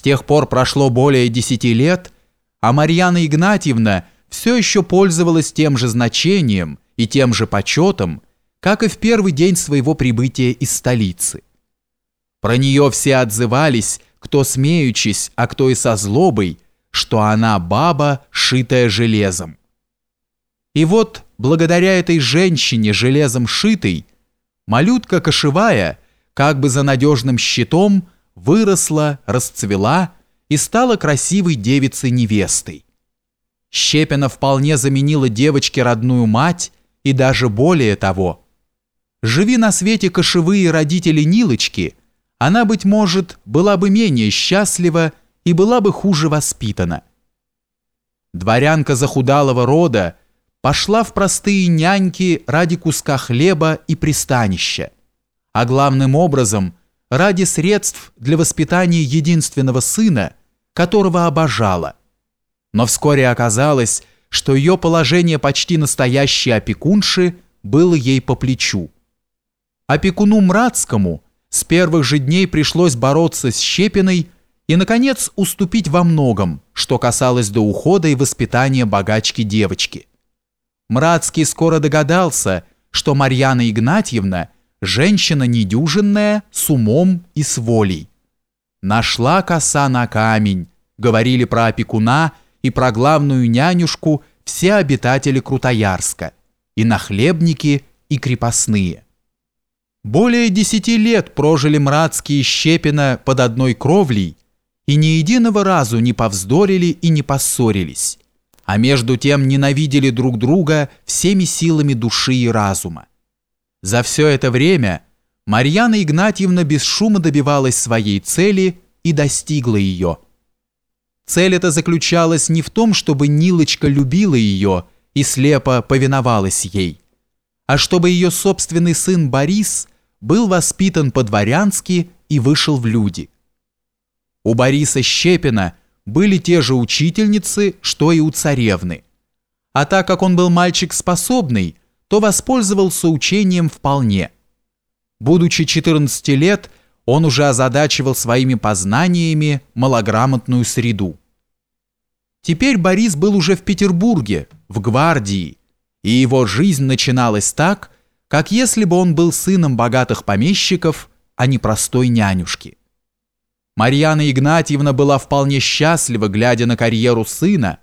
С тех пор прошло более десяти лет, а Марьяна Игнатьевна все еще пользовалась тем же значением и тем же почетом, как и в первый день своего прибытия из столицы. Про нее все отзывались, кто смеючись, а кто и со злобой, что она баба, шитая железом. И вот, благодаря этой женщине железом шитой, малютка кошевая, как бы за надежным щитом, выросла, расцвела и стала красивой девицей-невестой. Щепина вполне заменила девочке родную мать и даже более того. Живи на свете кошевые родители Нилочки, она, быть может, была бы менее счастлива и была бы хуже воспитана. Дворянка захудалого рода пошла в простые няньки ради куска хлеба и пристанища, а главным образом ради средств для воспитания единственного сына, которого обожала. Но вскоре оказалось, что ее положение почти настоящей опекунши было ей по плечу. Опекуну Мрацкому с первых же дней пришлось бороться с Щепиной и, наконец, уступить во многом, что касалось до ухода и воспитания богачки девочки. Мрацкий скоро догадался, что Марьяна Игнатьевна – женщина недюжинная, с умом и с волей. Нашла коса на камень, говорили про опекуна и про главную нянюшку все обитатели Крутоярска, и нахлебники, и крепостные. Более десяти лет прожили Мрацкие и Щепина под одной кровлей, и ни единого разу не повздорили и не поссорились, а между тем ненавидели друг друга всеми силами души и разума. За все это время Марьяна Игнатьевна без шума добивалась своей цели и достигла ее. Цель эта заключалась не в том, чтобы Нилочка любила ее и слепо повиновалась ей, а чтобы ее собственный сын Борис был воспитан по-дворянски и вышел в люди. У Бориса Щепина были те же учительницы, что и у царевны. А так как он был мальчик способный, то воспользовался учением вполне. Будучи 14 лет, он уже озадачивал своими познаниями малограмотную среду. Теперь Борис был уже в Петербурге, в гвардии, и его жизнь начиналась так, как если бы он был сыном богатых помещиков, а не простой нянюшки. Марьяна Игнатьевна была вполне счастлива, глядя на карьеру сына,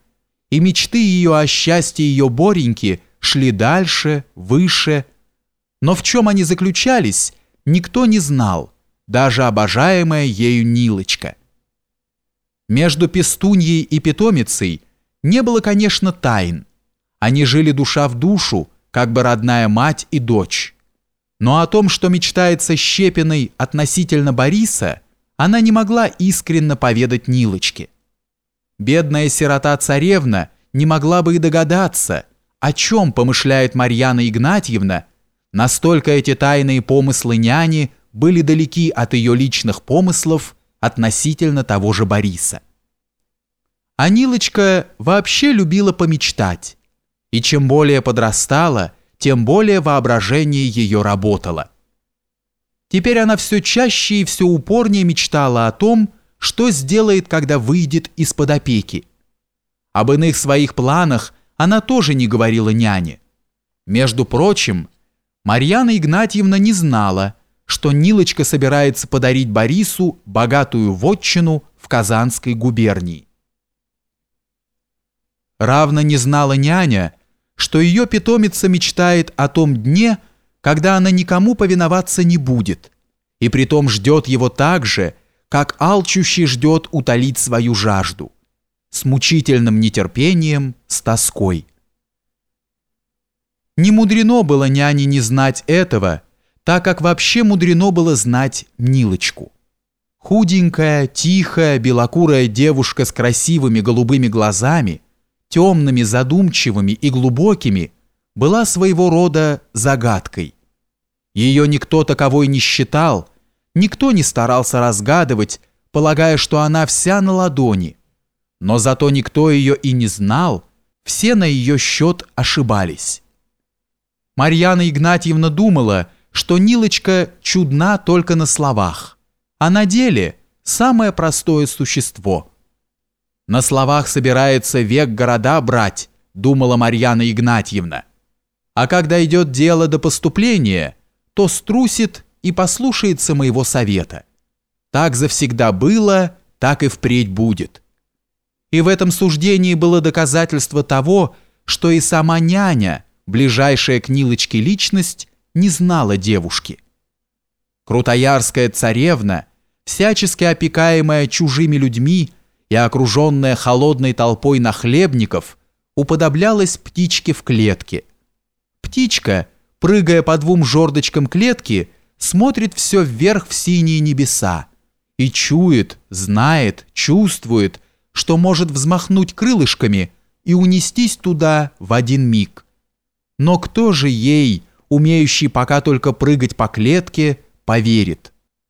и мечты ее о счастье ее Бореньки – шли дальше, выше. Но в чем они заключались, никто не знал, даже обожаемая ею Нилочка. Между пестуньей и питомицей не было, конечно, тайн. Они жили душа в душу, как бы родная мать и дочь. Но о том, что мечтается Щепиной относительно Бориса, она не могла искренно поведать Нилочке. Бедная сирота-царевна не могла бы и догадаться – о чем помышляет Марьяна Игнатьевна, настолько эти тайные помыслы няни были далеки от ее личных помыслов относительно того же Бориса. А Нилочка вообще любила помечтать, и чем более подрастала, тем более воображение ее работало. Теперь она все чаще и все упорнее мечтала о том, что сделает, когда выйдет из-под опеки. Об иных своих планах она тоже не говорила няне. Между прочим, Марьяна Игнатьевна не знала, что Нилочка собирается подарить Борису богатую вотчину в Казанской губернии. Равно не знала няня, что ее питомица мечтает о том дне, когда она никому повиноваться не будет, и притом ждет его так же, как алчущий ждет утолить свою жажду с мучительным нетерпением, с тоской. Не мудрено было няне не знать этого, так как вообще мудрено было знать Нилочку. Худенькая, тихая, белокурая девушка с красивыми голубыми глазами, темными, задумчивыми и глубокими, была своего рода загадкой. Ее никто таковой не считал, никто не старался разгадывать, полагая, что она вся на ладони, но зато никто ее и не знал, все на ее счет ошибались. Марьяна Игнатьевна думала, что Нилочка чудна только на словах, а на деле самое простое существо. На словах собирается век города брать, думала Марьяна Игнатьевна. А когда идет дело до поступления, то струсит и послушается моего совета. Так завсегда было, так и впредь будет. И в этом суждении было доказательство того, что и сама няня, ближайшая к Нилочке личность, не знала девушки. Крутоярская царевна, всячески опекаемая чужими людьми и окруженная холодной толпой нахлебников, уподоблялась птичке в клетке. Птичка, прыгая по двум жердочкам клетки, смотрит все вверх в синие небеса и чует, знает, чувствует, что может взмахнуть крылышками и унестись туда в один миг. Но кто же ей, умеющий пока только прыгать по клетке, поверит?